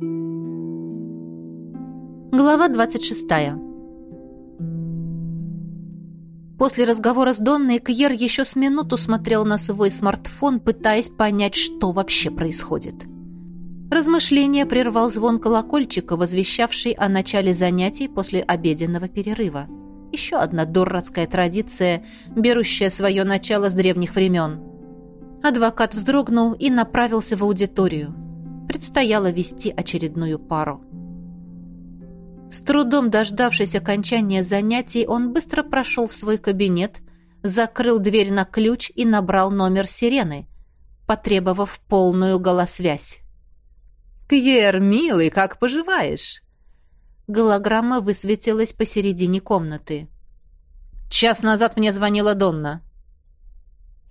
Глава 26. После разговора с Донной Кьер еще с минуту смотрел на свой смартфон, пытаясь понять, что вообще происходит. Размышление прервал звон колокольчика, возвещавший о начале занятий после обеденного перерыва. Еще одна дурацкая традиция, берущая свое начало с древних времен. Адвокат вздрогнул и направился в аудиторию. Предстояло вести очередную пару. С трудом дождавшись окончания занятий, он быстро прошел в свой кабинет, закрыл дверь на ключ и набрал номер сирены, потребовав полную голосвязь. «Кьер, милый, как поживаешь?» Голограмма высветилась посередине комнаты. «Час назад мне звонила Донна».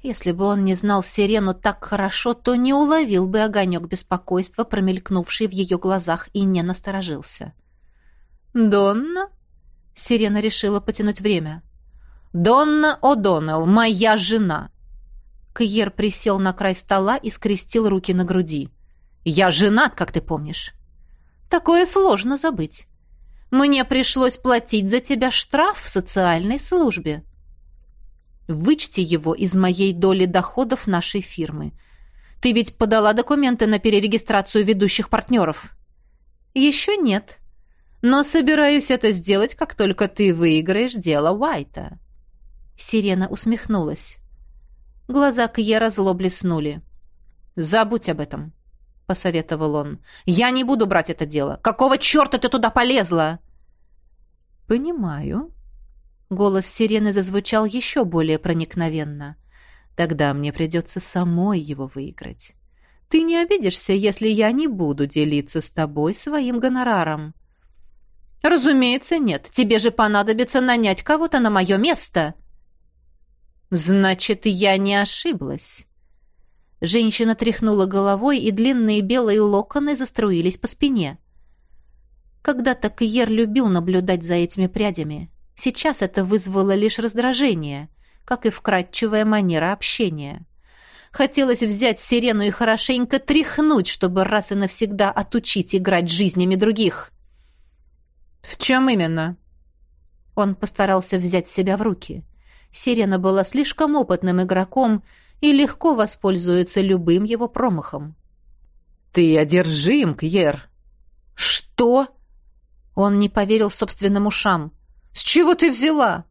Если бы он не знал Сирену так хорошо, то не уловил бы огонек беспокойства, промелькнувший в ее глазах, и не насторожился. «Донна?» Сирена решила потянуть время. «Донна О'Доннелл, моя жена!» Кьер присел на край стола и скрестил руки на груди. «Я женат, как ты помнишь». «Такое сложно забыть. Мне пришлось платить за тебя штраф в социальной службе. Вычти его из моей доли доходов нашей фирмы. Ты ведь подала документы на перерегистрацию ведущих партнеров?» «Еще нет», но собираюсь это сделать, как только ты выиграешь дело Уайта». Сирена усмехнулась. Глаза Кьера зло блеснули. «Забудь об этом», — посоветовал он. «Я не буду брать это дело. Какого черта ты туда полезла?» «Понимаю». Голос Сирены зазвучал еще более проникновенно. «Тогда мне придется самой его выиграть. Ты не обидишься, если я не буду делиться с тобой своим гонораром?» «Разумеется, нет. Тебе же понадобится нанять кого-то на мое место». «Значит, я не ошиблась». Женщина тряхнула головой, и длинные белые локоны заструились по спине. Когда-то Кьер любил наблюдать за этими прядями. Сейчас это вызвало лишь раздражение, как и вкрадчивая манера общения. Хотелось взять сирену и хорошенько тряхнуть, чтобы раз и навсегда отучить играть жизнями других. «В чем именно?» Он постарался взять себя в руки. Сирена была слишком опытным игроком и легко воспользуется любым его промахом. «Ты одержим, Кьер!» «Что?» Он не поверил собственным ушам. «С чего ты взяла?»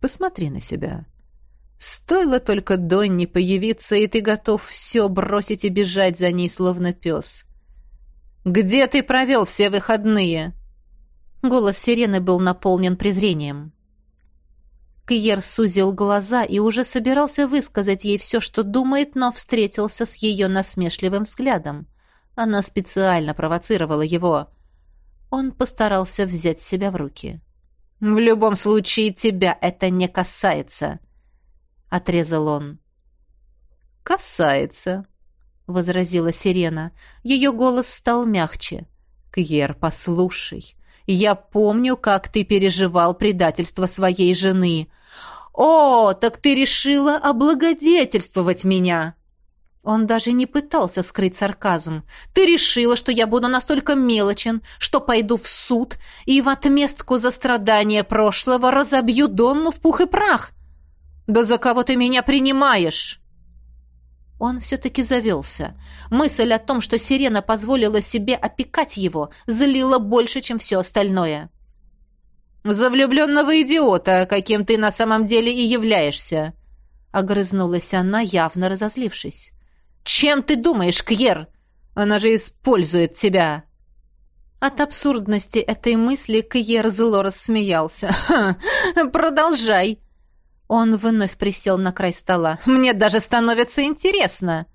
«Посмотри на себя. Стоило только Донни появиться, и ты готов все бросить и бежать за ней, словно пес. Где ты провел все выходные?» Голос сирены был наполнен презрением. Кьер сузил глаза и уже собирался высказать ей все, что думает, но встретился с ее насмешливым взглядом. Она специально провоцировала его. Он постарался взять себя в руки. «В любом случае тебя это не касается», — отрезал он. «Касается», — возразила сирена. Ее голос стал мягче. «Кьер, послушай, я помню, как ты переживал предательство своей жены. О, так ты решила облагодетельствовать меня!» Он даже не пытался скрыть сарказм. «Ты решила, что я буду настолько мелочен, что пойду в суд и в отместку за страдания прошлого разобью Донну в пух и прах? Да за кого ты меня принимаешь?» Он все-таки завелся. Мысль о том, что сирена позволила себе опекать его, залила больше, чем все остальное. «За влюбленного идиота, каким ты на самом деле и являешься!» Огрызнулась она, явно разозлившись. «Чем ты думаешь, Кьер? Она же использует тебя!» От абсурдности этой мысли Кьер зло рассмеялся. «Продолжай!» Он вновь присел на край стола. «Мне даже становится интересно!»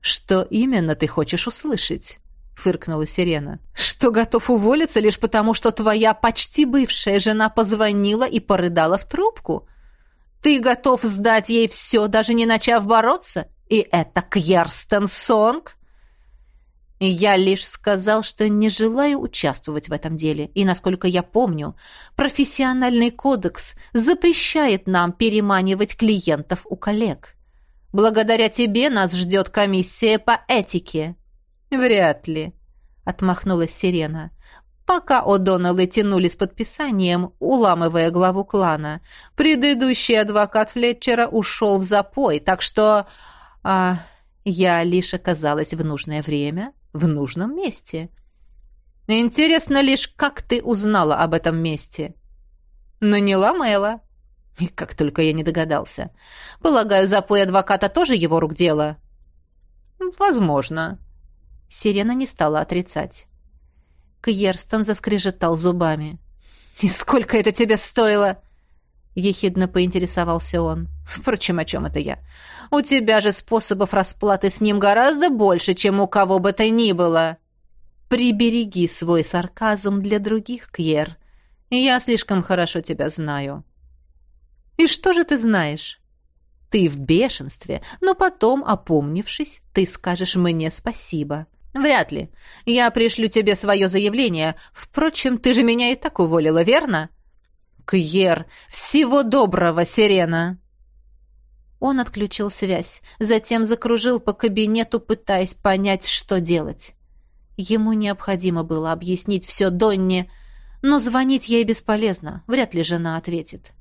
«Что именно ты хочешь услышать?» — фыркнула Сирена. «Что готов уволиться лишь потому, что твоя почти бывшая жена позвонила и порыдала в трубку? Ты готов сдать ей все, даже не начав бороться? И это Кьерстен Сонг?» Я лишь сказал, что не желаю участвовать в этом деле, и, насколько я помню, профессиональный кодекс запрещает нам переманивать клиентов у коллег. Благодаря тебе нас ждет комиссия по этике. Вряд ли. отмахнулась Сирена. Пока О'Доннеллы тянули с подписанием, уламывая главу клана, предыдущий адвокат Флетчера ушел в запой, так что... А, я лишь оказалась в нужное время, в нужном месте. Интересно лишь, как ты узнала об этом месте? Наняла Мэла. И как только я не догадался. Полагаю, запой адвоката тоже его рук дело? Возможно. Сирена не стала отрицать. Кьерстон заскрежетал зубами. «И сколько это тебе стоило?» Ехидно поинтересовался он. «Впрочем, о чем это я? У тебя же способов расплаты с ним гораздо больше, чем у кого бы то ни было. Прибереги свой сарказм для других, Кьер. Я слишком хорошо тебя знаю». «И что же ты знаешь?» «Ты в бешенстве, но потом, опомнившись, ты скажешь мне спасибо». «Вряд ли. Я пришлю тебе свое заявление. Впрочем, ты же меня и так уволила, верно?» «Кьер! Всего доброго, Сирена!» Он отключил связь, затем закружил по кабинету, пытаясь понять, что делать. Ему необходимо было объяснить все Донне, но звонить ей бесполезно, вряд ли жена ответит.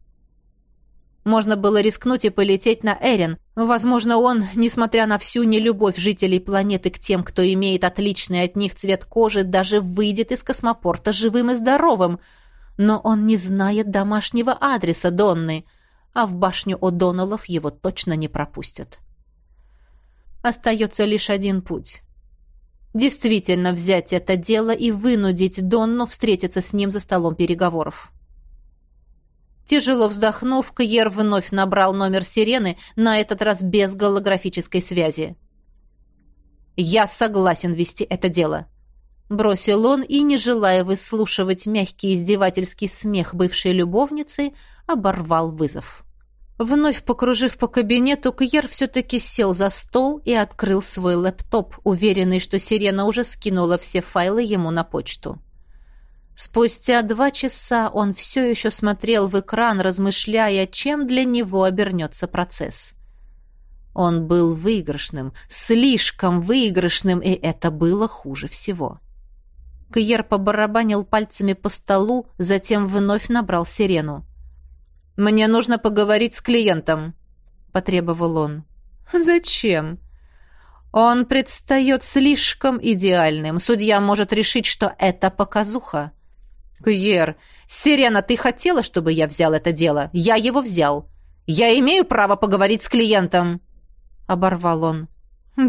Можно было рискнуть и полететь на Эрин. Возможно, он, несмотря на всю нелюбовь жителей планеты к тем, кто имеет отличный от них цвет кожи, даже выйдет из космопорта живым и здоровым. Но он не знает домашнего адреса Донны, а в башню О'Доннеллов его точно не пропустят. Остается лишь один путь. Действительно взять это дело и вынудить Донну встретиться с ним за столом переговоров. Тяжело вздохнув, Кьер вновь набрал номер сирены, на этот раз без голографической связи. «Я согласен вести это дело», — бросил он и, не желая выслушивать мягкий издевательский смех бывшей любовницы, оборвал вызов. Вновь покружив по кабинету, Кьер все-таки сел за стол и открыл свой лэптоп, уверенный, что сирена уже скинула все файлы ему на почту. Спустя два часа он все еще смотрел в экран, размышляя, чем для него обернется процесс. Он был выигрышным, слишком выигрышным, и это было хуже всего. Кьер побарабанил пальцами по столу, затем вновь набрал сирену. «Мне нужно поговорить с клиентом», — потребовал он. «Зачем?» «Он предстает слишком идеальным. Судья может решить, что это показуха». «Кьер, Сирена, ты хотела, чтобы я взял это дело? Я его взял. Я имею право поговорить с клиентом!» Оборвал он.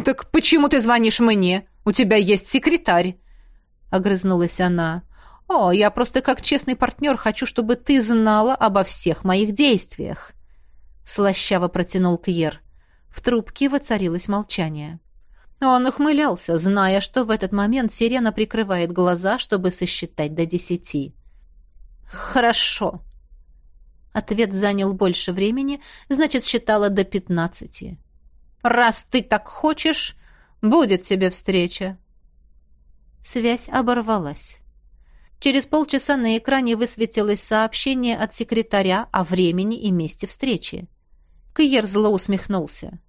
«Так почему ты звонишь мне? У тебя есть секретарь!» Огрызнулась она. «О, я просто как честный партнер хочу, чтобы ты знала обо всех моих действиях!» Слащаво протянул Кьер. В трубке воцарилось молчание. Он ухмылялся, зная, что в этот момент сирена прикрывает глаза, чтобы сосчитать до десяти. «Хорошо». Ответ занял больше времени, значит, считала до пятнадцати. «Раз ты так хочешь, будет тебе встреча». Связь оборвалась. Через полчаса на экране высветилось сообщение от секретаря о времени и месте встречи. Кьер зло усмехнулся.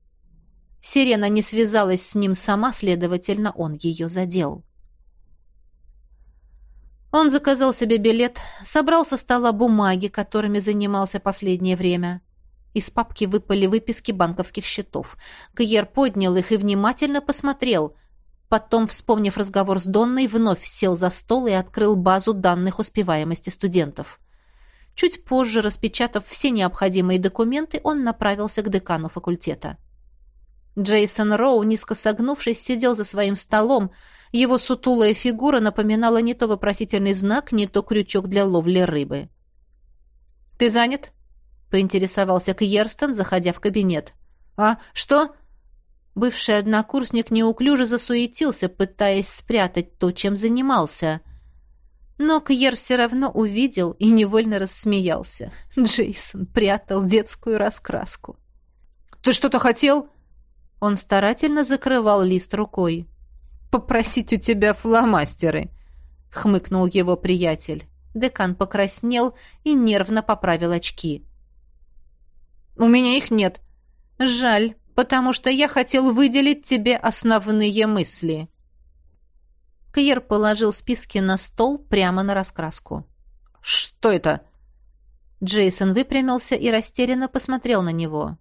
Сирена не связалась с ним сама, следовательно, он ее задел. Он заказал себе билет, собрал со стола бумаги, которыми занимался последнее время. Из папки выпали выписки банковских счетов. Кьер поднял их и внимательно посмотрел. Потом, вспомнив разговор с Донной, вновь сел за стол и открыл базу данных успеваемости студентов. Чуть позже, распечатав все необходимые документы, он направился к декану факультета. Джейсон Роу, низко согнувшись, сидел за своим столом. Его сутулая фигура напоминала не то вопросительный знак, не то крючок для ловли рыбы. «Ты занят?» — поинтересовался Кьерстон, заходя в кабинет. «А, что?» Бывший однокурсник неуклюже засуетился, пытаясь спрятать то, чем занимался. Но Кьер все равно увидел и невольно рассмеялся. Джейсон прятал детскую раскраску. «Ты что-то хотел?» Он старательно закрывал лист рукой. «Попросить у тебя фломастеры», — хмыкнул его приятель. Декан покраснел и нервно поправил очки. «У меня их нет. Жаль, потому что я хотел выделить тебе основные мысли». Кьер положил списки на стол прямо на раскраску. «Что это?» Джейсон выпрямился и растерянно посмотрел на него.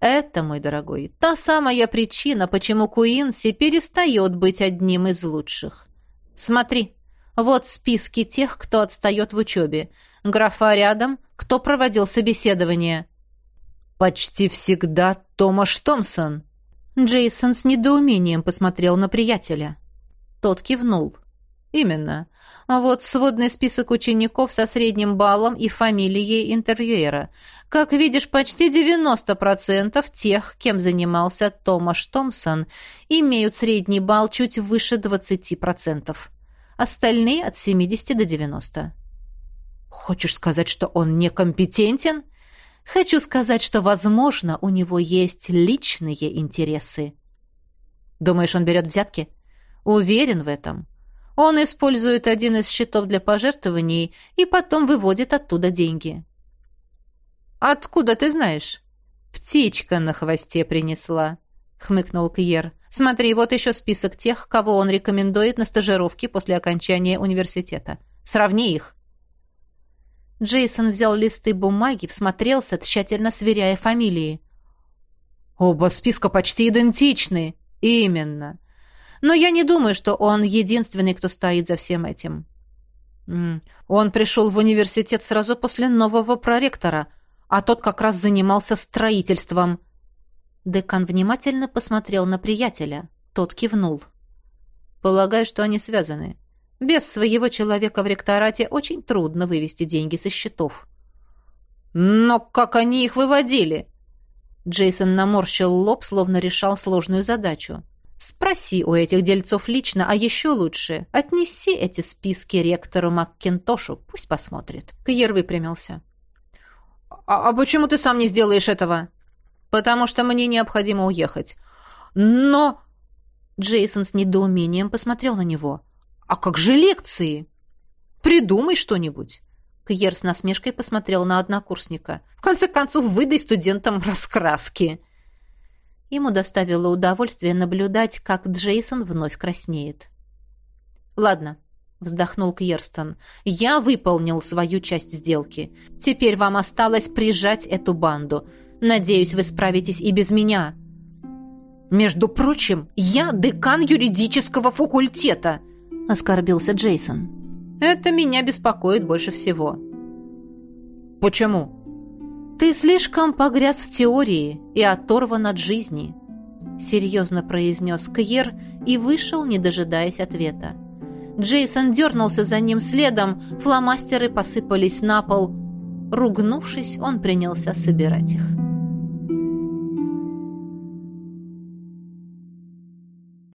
«Это, мой дорогой, та самая причина, почему Куинси перестает быть одним из лучших. Смотри, вот списки тех, кто отстает в учебе. Графа рядом, кто проводил собеседование». «Почти всегда Томаш Томпсон». Джейсон с недоумением посмотрел на приятеля. Тот кивнул. «Именно. Вот сводный список учеников со средним баллом и фамилией интервьюера. Как видишь, почти 90% тех, кем занимался Томаш Томпсон, имеют средний балл чуть выше 20%. Остальные от 70 до 90. Хочешь сказать, что он некомпетентен? Хочу сказать, что, возможно, у него есть личные интересы. Думаешь, он берет взятки? Уверен в этом. Он использует один из счетов для пожертвований и потом выводит оттуда деньги. Откуда ты знаешь? Птичка на хвосте принесла, хмыкнул Кьер. Смотри, вот еще список тех, кого он рекомендует на стажировке после окончания университета. Сравни их. Джейсон взял листы бумаги, всмотрелся, тщательно сверяя фамилии. Оба списка почти идентичны. Именно. Но я не думаю, что он единственный, кто стоит за всем этим. Он пришел в университет сразу после нового проректора, а тот как раз занимался строительством. Декан внимательно посмотрел на приятеля. Тот кивнул. Полагаю, что они связаны. Без своего человека в ректорате очень трудно вывести деньги со счетов. Но как они их выводили? Джейсон наморщил лоб, словно решал сложную задачу. Спроси у этих дельцов лично, а еще лучше отнеси эти списки ректору Маккинтошу, пусть посмотрит. Кьер выпрямился. А, а почему ты сам не сделаешь этого? Потому что мне необходимо уехать. Но Джейсон с недоумением посмотрел на него. А как же лекции? Придумай что-нибудь. Кьер с насмешкой посмотрел на однокурсника. В конце концов, выдай студентам раскраски. Ему доставило удовольствие наблюдать, как Джейсон вновь краснеет. «Ладно», — вздохнул Кьерстон, — «я выполнил свою часть сделки. Теперь вам осталось прижать эту банду. Надеюсь, вы справитесь и без меня». «Между прочим, я декан юридического факультета», — оскорбился Джейсон. «Это меня беспокоит больше всего». «Почему?» «Ты слишком погряз в теории и оторван от жизни», — серьезно произнес Кьер и вышел, не дожидаясь ответа. Джейсон дернулся за ним следом, фломастеры посыпались на пол. Ругнувшись, он принялся собирать их.